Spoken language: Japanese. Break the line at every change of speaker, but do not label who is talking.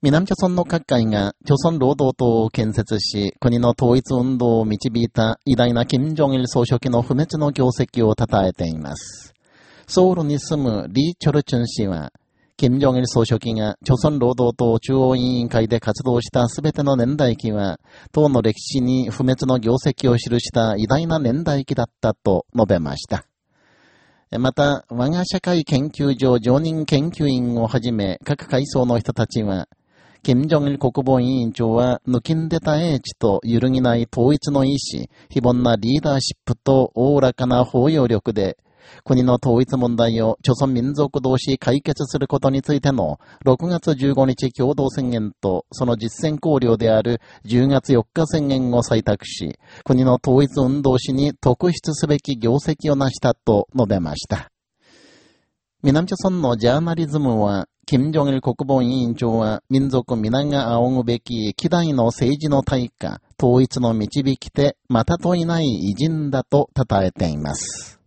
南朝村の各界が、朝鮮労働党を建設し、国の統一運動を導いた偉大な金正日総書記の不滅の業績を称えています。ソウルに住むリー・チョルチュン氏は、金正日総書記が朝鮮労働党中央委員会で活動したすべての年代記は、党の歴史に不滅の業績を記した偉大な年代記だったと述べました。また、我が社会研究所常任研究員をはじめ、各階層の人たちは、金正日国防委員長は、抜きんでた英知と揺るぎない統一の意志、非凡なリーダーシップとおおらかな包容力で、国の統一問題を朝鮮民族同士解決することについての6月15日共同宣言とその実践考慮である10月4日宣言を採択し、国の統一運動史に特筆すべき業績を成したと述べました。南朝村のジャーナリズムは、金正日国防委員長は民族皆が仰ぐべき希代の政治の対価、統一の導き手、またといない偉人だと称えています。